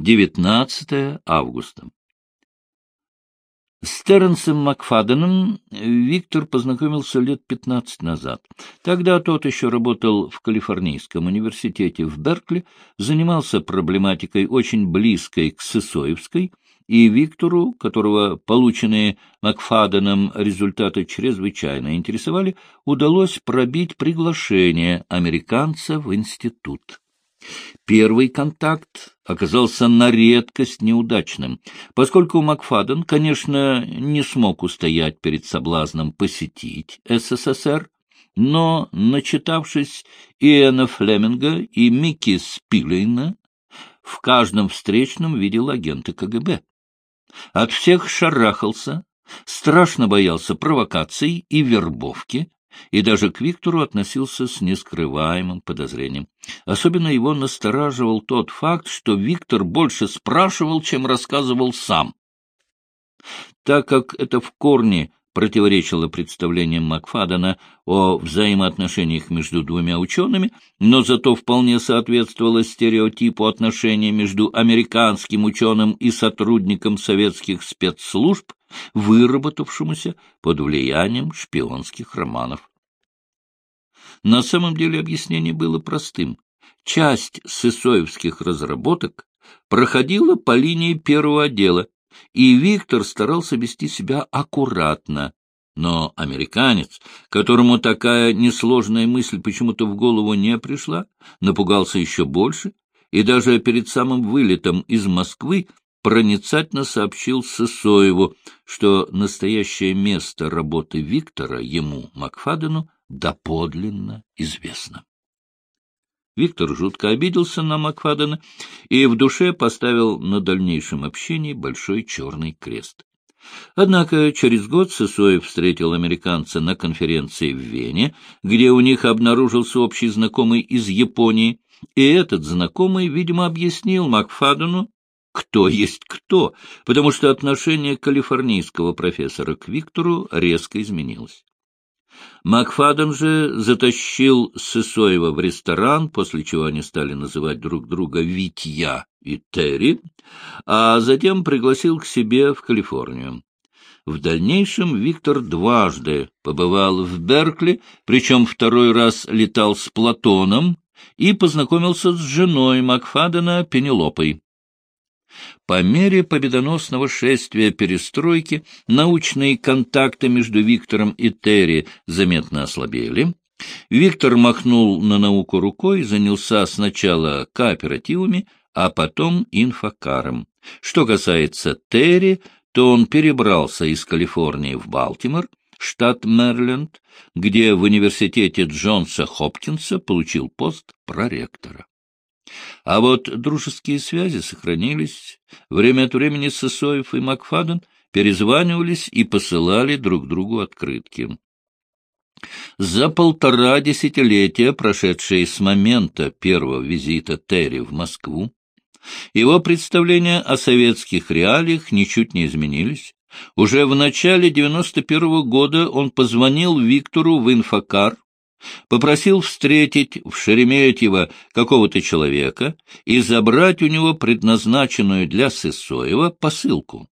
19 августа. С Терренсом Макфаденом Виктор познакомился лет 15 назад. Тогда тот еще работал в Калифорнийском университете в Беркли, занимался проблематикой очень близкой к Сысоевской, и Виктору, которого полученные Макфаденом результаты чрезвычайно интересовали, удалось пробить приглашение американца в институт. Первый контакт оказался на редкость неудачным, поскольку Макфаден, конечно, не смог устоять перед соблазном посетить СССР, но, начитавшись Иэна Флеминга и Микки Спилейна, в каждом встречном видел агента КГБ. От всех шарахался, страшно боялся провокаций и вербовки, и даже к Виктору относился с нескрываемым подозрением. Особенно его настораживал тот факт, что Виктор больше спрашивал, чем рассказывал сам. Так как это в корне противоречило представлениям Макфадена о взаимоотношениях между двумя учеными, но зато вполне соответствовало стереотипу отношений между американским ученым и сотрудником советских спецслужб, выработавшемуся под влиянием шпионских романов. На самом деле объяснение было простым. Часть сысоевских разработок проходила по линии первого отдела, и Виктор старался вести себя аккуратно. Но американец, которому такая несложная мысль почему-то в голову не пришла, напугался еще больше и даже перед самым вылетом из Москвы проницательно сообщил Сысоеву, что настоящее место работы Виктора ему, Макфадену, доподлинно известно. Виктор жутко обиделся на Макфадена и в душе поставил на дальнейшем общении большой черный крест. Однако через год Сысоев встретил американца на конференции в Вене, где у них обнаружился общий знакомый из Японии, и этот знакомый, видимо, объяснил Макфадену, кто есть кто, потому что отношение калифорнийского профессора к Виктору резко изменилось. Макфаден же затащил Сысоева в ресторан, после чего они стали называть друг друга Витья и Терри, а затем пригласил к себе в Калифорнию. В дальнейшем Виктор дважды побывал в Беркли, причем второй раз летал с Платоном и познакомился с женой Макфадена Пенелопой. По мере победоносного шествия перестройки научные контакты между Виктором и Терри заметно ослабели. Виктор махнул на науку рукой, занялся сначала кооперативами, а потом инфокаром. Что касается Терри, то он перебрался из Калифорнии в Балтимор, штат Мэриленд, где в университете Джонса Хопкинса получил пост проректора. А вот дружеские связи сохранились. Время от времени Сысоев и Макфаден перезванивались и посылали друг другу открытки. За полтора десятилетия, прошедшие с момента первого визита Терри в Москву, его представления о советских реалиях ничуть не изменились. Уже в начале 91 -го года он позвонил Виктору в инфокар попросил встретить в Шереметьево какого-то человека и забрать у него предназначенную для Сысоева посылку.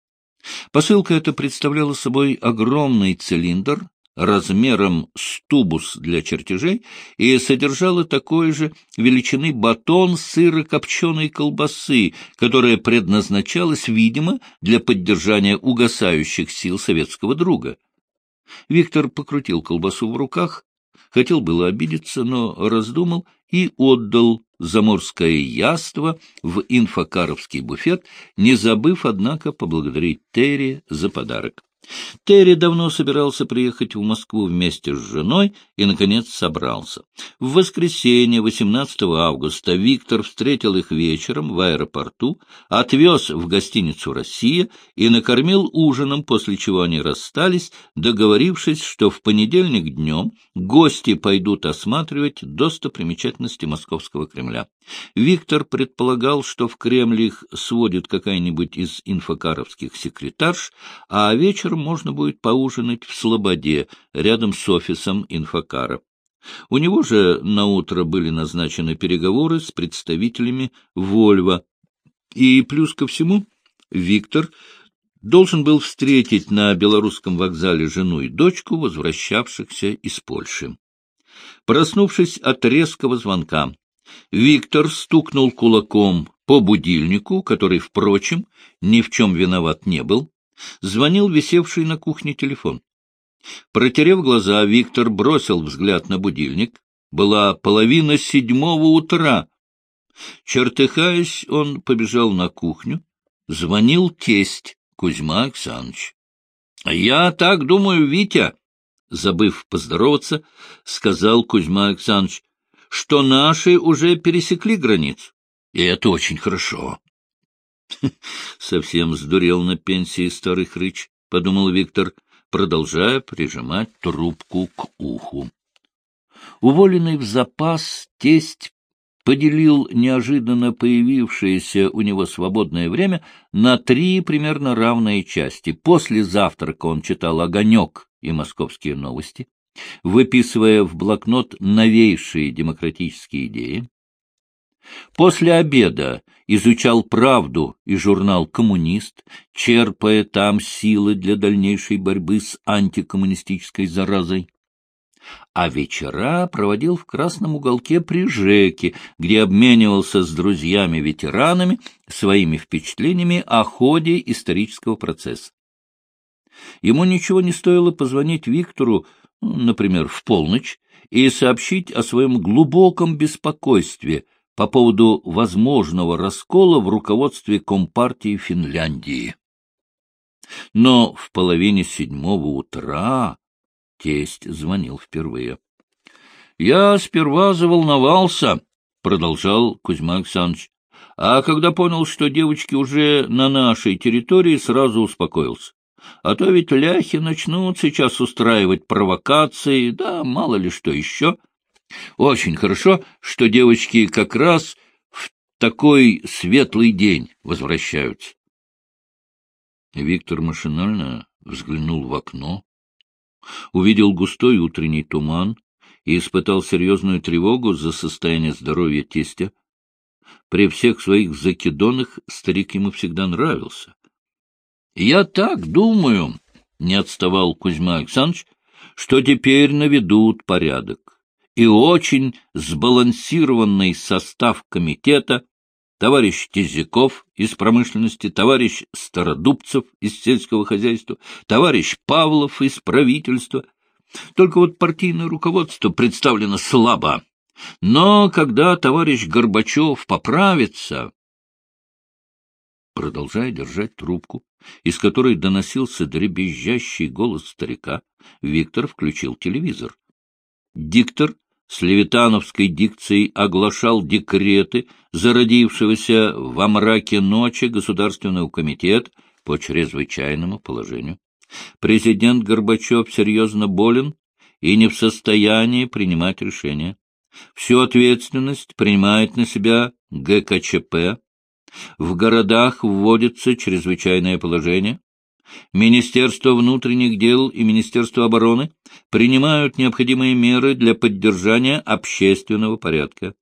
Посылка эта представляла собой огромный цилиндр размером с тубус для чертежей и содержала такой же величины батон сыро-копченой колбасы, которая предназначалась, видимо, для поддержания угасающих сил советского друга. Виктор покрутил колбасу в руках, Хотел было обидеться, но раздумал и отдал заморское яство в инфокаровский буфет, не забыв, однако, поблагодарить Терри за подарок. Терри давно собирался приехать в Москву вместе с женой и, наконец, собрался. В воскресенье, 18 августа, Виктор встретил их вечером в аэропорту, отвез в гостиницу «Россия» и накормил ужином, после чего они расстались, договорившись, что в понедельник днем гости пойдут осматривать достопримечательности Московского Кремля. Виктор предполагал, что в Кремль их сводит какая-нибудь из инфокаровских секретарш, а вечером можно будет поужинать в Слободе, рядом с офисом инфокара. У него же на утро были назначены переговоры с представителями Вольва, И плюс ко всему Виктор должен был встретить на белорусском вокзале жену и дочку, возвращавшихся из Польши. Проснувшись от резкого звонка, Виктор стукнул кулаком по будильнику, который, впрочем, ни в чем виноват не был, звонил висевший на кухне телефон. Протерев глаза, Виктор бросил взгляд на будильник. Была половина седьмого утра. Чертыхаясь, он побежал на кухню. Звонил тесть Кузьма Александрович. — Я так думаю, Витя, — забыв поздороваться, сказал Кузьма Александрович, — что наши уже пересекли границу. И это очень хорошо. — Совсем сдурел на пенсии старый хрыч, — подумал Виктор, продолжая прижимать трубку к уху. Уволенный в запас, тесть поделил неожиданно появившееся у него свободное время на три примерно равные части. После завтрака он читал «Огонек» и «Московские новости», выписывая в блокнот новейшие демократические идеи. После обеда изучал «Правду» и журнал «Коммунист», черпая там силы для дальнейшей борьбы с антикоммунистической заразой а вечера проводил в красном уголке при ЖЭКе, где обменивался с друзьями-ветеранами своими впечатлениями о ходе исторического процесса. Ему ничего не стоило позвонить Виктору, например, в полночь, и сообщить о своем глубоком беспокойстве по поводу возможного раскола в руководстве Компартии Финляндии. Но в половине седьмого утра Тесть звонил впервые. — Я сперва заволновался, — продолжал Кузьма Александрович, — а когда понял, что девочки уже на нашей территории, сразу успокоился. А то ведь ляхи начнут сейчас устраивать провокации, да мало ли что еще. Очень хорошо, что девочки как раз в такой светлый день возвращаются. Виктор машинально взглянул в окно увидел густой утренний туман и испытал серьезную тревогу за состояние здоровья тестя. При всех своих закидонах старик ему всегда нравился. — Я так думаю, — не отставал Кузьма Александрович, — что теперь наведут порядок. И очень сбалансированный состав комитета товарищ Тизяков из промышленности, товарищ Стародубцев из сельского хозяйства, товарищ Павлов из правительства. Только вот партийное руководство представлено слабо. Но когда товарищ Горбачев поправится... Продолжая держать трубку, из которой доносился дребезжащий голос старика, Виктор включил телевизор. Диктор с левитановской дикцией оглашал декреты зародившегося во мраке ночи Государственного комитета по чрезвычайному положению. Президент Горбачев серьезно болен и не в состоянии принимать решения. Всю ответственность принимает на себя ГКЧП. В городах вводится чрезвычайное положение. Министерство внутренних дел и Министерство обороны принимают необходимые меры для поддержания общественного порядка.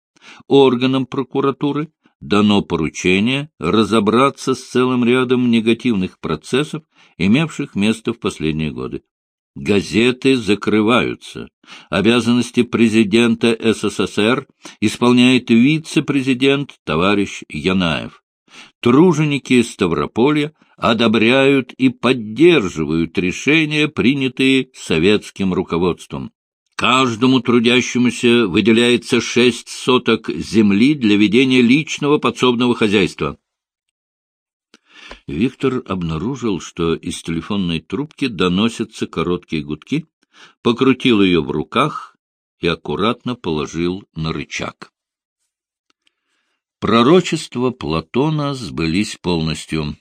Органам прокуратуры дано поручение разобраться с целым рядом негативных процессов, имевших место в последние годы. Газеты закрываются. Обязанности президента СССР исполняет вице-президент товарищ Янаев. Труженики Ставрополья одобряют и поддерживают решения, принятые советским руководством. Каждому трудящемуся выделяется шесть соток земли для ведения личного подсобного хозяйства. Виктор обнаружил, что из телефонной трубки доносятся короткие гудки, покрутил ее в руках и аккуратно положил на рычаг. Пророчества Платона сбылись полностью.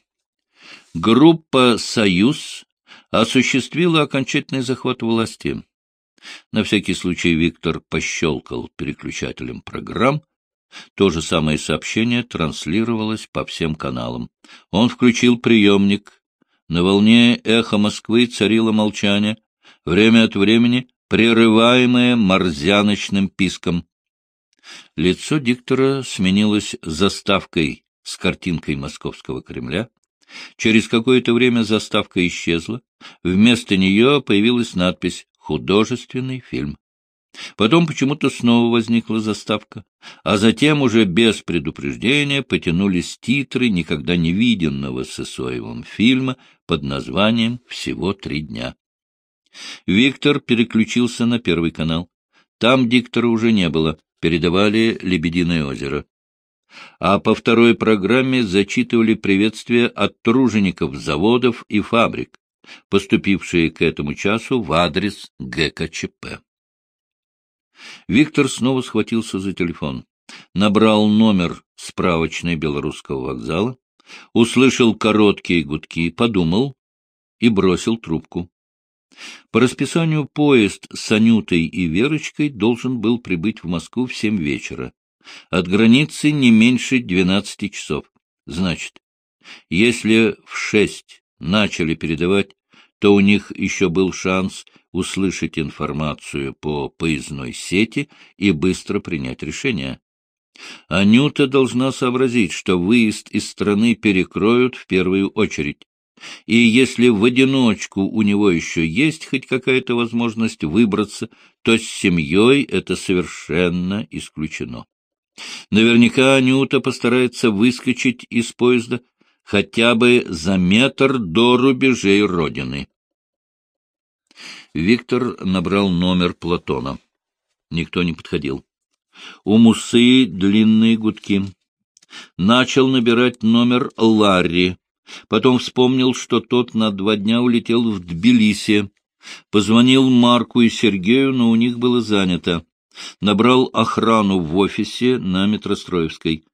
Группа «Союз» осуществила окончательный захват власти. На всякий случай Виктор пощелкал переключателем программ. То же самое сообщение транслировалось по всем каналам. Он включил приемник. На волне эхо Москвы царило молчание, время от времени прерываемое морзяночным писком. Лицо диктора сменилось заставкой с картинкой Московского Кремля. Через какое-то время заставка исчезла. Вместо нее появилась надпись «Художественный фильм». Потом почему-то снова возникла заставка, а затем уже без предупреждения потянулись титры никогда не виденного с Исоевым фильма под названием «Всего три дня». Виктор переключился на первый канал. Там диктора уже не было, передавали «Лебединое озеро». А по второй программе зачитывали приветствия от тружеников заводов и фабрик, поступившие к этому часу в адрес ГКЧП. Виктор снова схватился за телефон, набрал номер справочной белорусского вокзала, услышал короткие гудки, подумал и бросил трубку. По расписанию поезд с Анютой и Верочкой должен был прибыть в Москву в семь вечера. От границы не меньше двенадцати часов. Значит, если в шесть начали передавать, то у них еще был шанс услышать информацию по поездной сети и быстро принять решение. Анюта должна сообразить, что выезд из страны перекроют в первую очередь. И если в одиночку у него еще есть хоть какая-то возможность выбраться, то с семьей это совершенно исключено. Наверняка Анюта постарается выскочить из поезда хотя бы за метр до рубежей Родины. Виктор набрал номер Платона. Никто не подходил. У Мусы длинные гудки. Начал набирать номер Ларри. Потом вспомнил, что тот на два дня улетел в Тбилиси. Позвонил Марку и Сергею, но у них было занято. Набрал охрану в офисе на Метростроевской.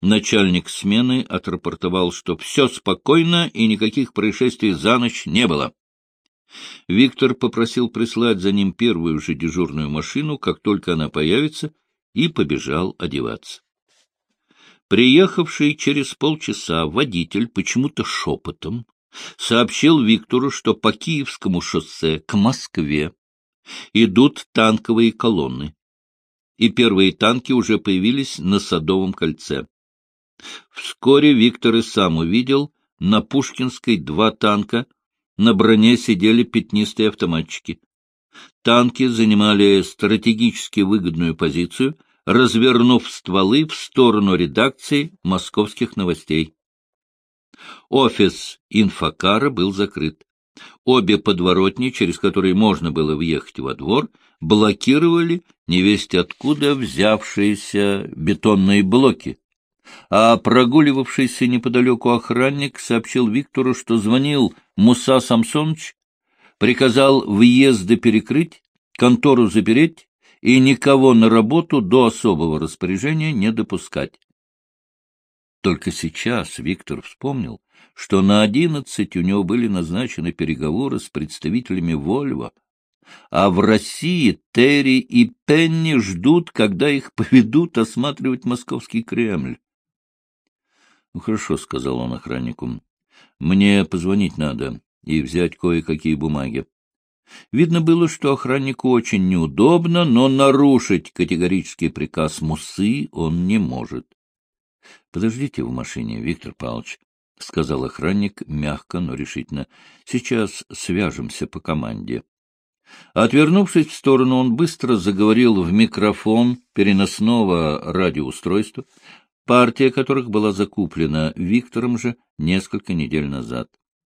Начальник смены отрапортовал, что все спокойно и никаких происшествий за ночь не было. Виктор попросил прислать за ним первую же дежурную машину, как только она появится, и побежал одеваться. Приехавший через полчаса водитель почему-то шепотом сообщил Виктору, что по Киевскому шоссе к Москве идут танковые колонны, и первые танки уже появились на Садовом кольце. Вскоре Виктор и сам увидел на Пушкинской два танка — на броне сидели пятнистые автоматчики. Танки занимали стратегически выгодную позицию, развернув стволы в сторону редакции московских новостей. Офис инфокара был закрыт. Обе подворотни, через которые можно было въехать во двор, блокировали невесть откуда взявшиеся бетонные блоки. А прогуливавшийся неподалеку охранник сообщил Виктору, что звонил Муса Самсонович приказал въезды перекрыть, контору запереть и никого на работу до особого распоряжения не допускать. Только сейчас Виктор вспомнил, что на одиннадцать у него были назначены переговоры с представителями Вольво, а в России Терри и Пенни ждут, когда их поведут осматривать московский Кремль. — Ну, хорошо, — сказал он охраннику. Мне позвонить надо и взять кое-какие бумаги. Видно было, что охраннику очень неудобно, но нарушить категорический приказ Мусы он не может. — Подождите в машине, Виктор Павлович, — сказал охранник мягко, но решительно. — Сейчас свяжемся по команде. Отвернувшись в сторону, он быстро заговорил в микрофон переносного радиоустройства, партия которых была закуплена Виктором же несколько недель назад.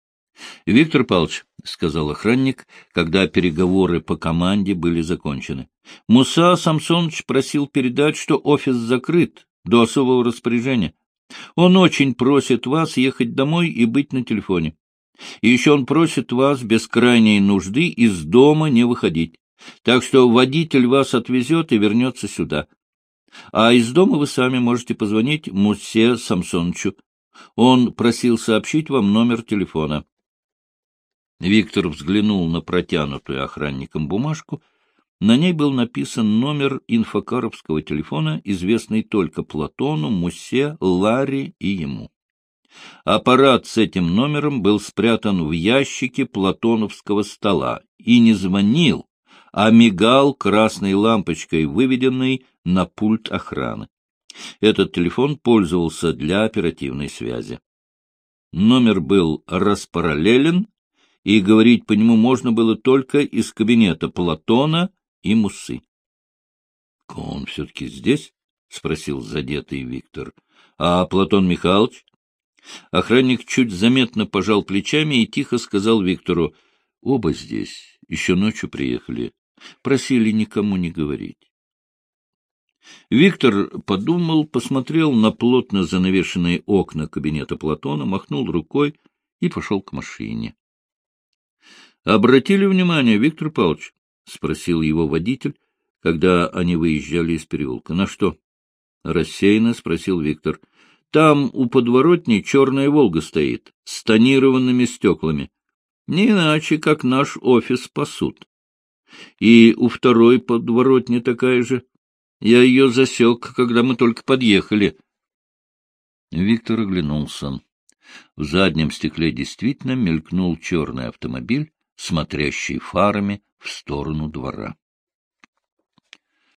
— Виктор Павлович, — сказал охранник, когда переговоры по команде были закончены, — Муса Самсонович просил передать, что офис закрыт до особого распоряжения. Он очень просит вас ехать домой и быть на телефоне. И еще он просит вас без крайней нужды из дома не выходить. Так что водитель вас отвезет и вернется сюда. А из дома вы сами можете позвонить Мусе Самсоновичу. Он просил сообщить вам номер телефона. Виктор взглянул на протянутую охранником бумажку. На ней был написан номер инфокаровского телефона, известный только Платону, Мусе, Ларе и ему. Аппарат с этим номером был спрятан в ящике платоновского стола и не звонил, а мигал красной лампочкой, выведенной на пульт охраны. Этот телефон пользовался для оперативной связи. Номер был распараллелен, и говорить по нему можно было только из кабинета Платона и Мусы. — Он все-таки здесь? — спросил задетый Виктор. — А Платон Михайлович? Охранник чуть заметно пожал плечами и тихо сказал Виктору. — Оба здесь, еще ночью приехали. Просили никому не говорить. Виктор подумал, посмотрел на плотно занавешенные окна кабинета Платона, махнул рукой и пошел к машине. — Обратили внимание, Виктор Павлович? — спросил его водитель, когда они выезжали из переулка. — На что? — рассеянно спросил Виктор. — Там у подворотни черная «Волга» стоит, с тонированными стеклами. Не иначе, как наш офис пасут. И у второй подворотни такая же. Я ее засек, когда мы только подъехали. Виктор оглянулся. В заднем стекле действительно мелькнул черный автомобиль, смотрящий фарами в сторону двора.